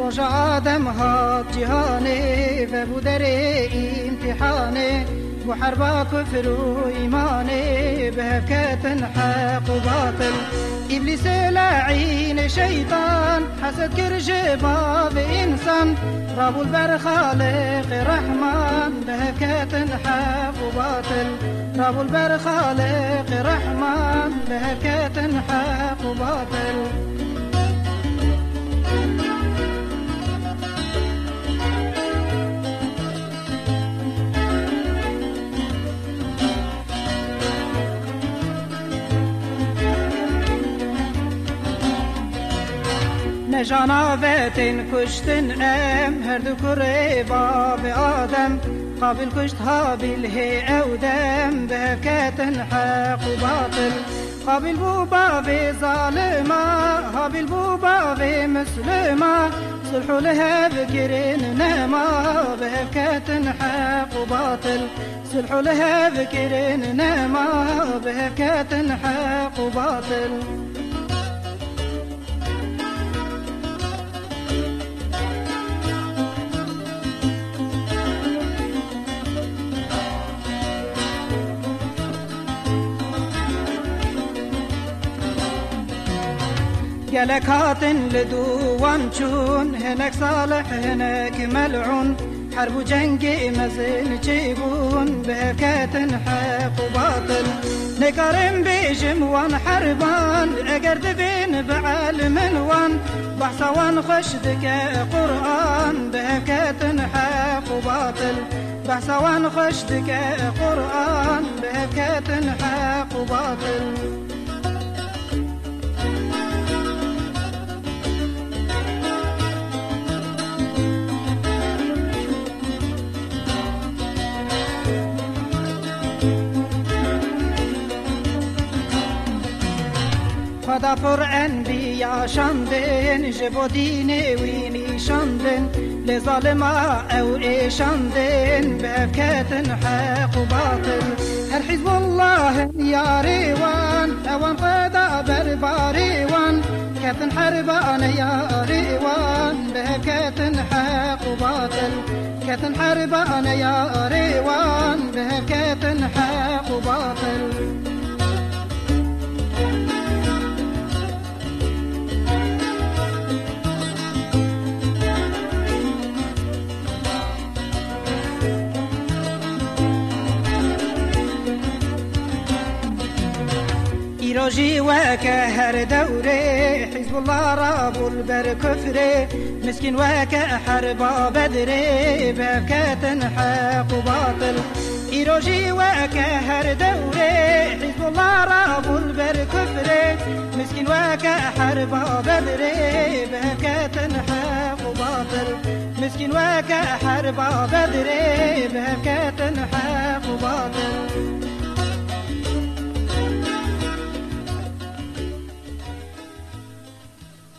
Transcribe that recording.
رجع دمها جهاني فبدر امتحاني وحرب كفر وإيماني بهفكة حق باطل إبليس لعين شيطان حسد كرجبا في إنسان رب البر خالق رحمن بهكات حق وباطل رب البر خالق رحمن بهكات حق وباطل نجاناوتین کشتن ام هر دو کره باب آدم. قابل کشت هابیل هی اودم به کتن حق و باطل. قابل بو باب ظالما هابیل بو باب مسلما. صلح لها ذكرين نما بهكة حق وباطل صلح لها ذكرين نما بهكة حق وباطل قالك هاتن لدوان چون هنك صالح هنك ملعون. حرب جنگي مزن جيبون بهكاتن حق وباطل. نكرم بيجم وان حربان اگر دبين بعال منوان. بحثوان خشدك قرآن بهكاتن حق وباطل. بحثوان خشدك قرآن بهكاتن حق وباطل. خدا پر انبیا شاندن جبو دین وینی شاندن لظالما أو ایشاندن بفكت حق وباطل هر حزب الله يا ريوان اوان قدا برباريوان كتن حربان يا ريوان بفكت حق وباطل كتن حربان يا ريوان بفكت حق وباطل روجي واكا هر دوري حزب الله راب البر كفري. مسكين واكا حرب بدري بكات حق وباطل إيروجي واكا هر دوري حزب الله راب البر كفري. مسكين واكا حرب بدري بكات حق وباطل مسكين واكا حرب بدري بكات حق وباطل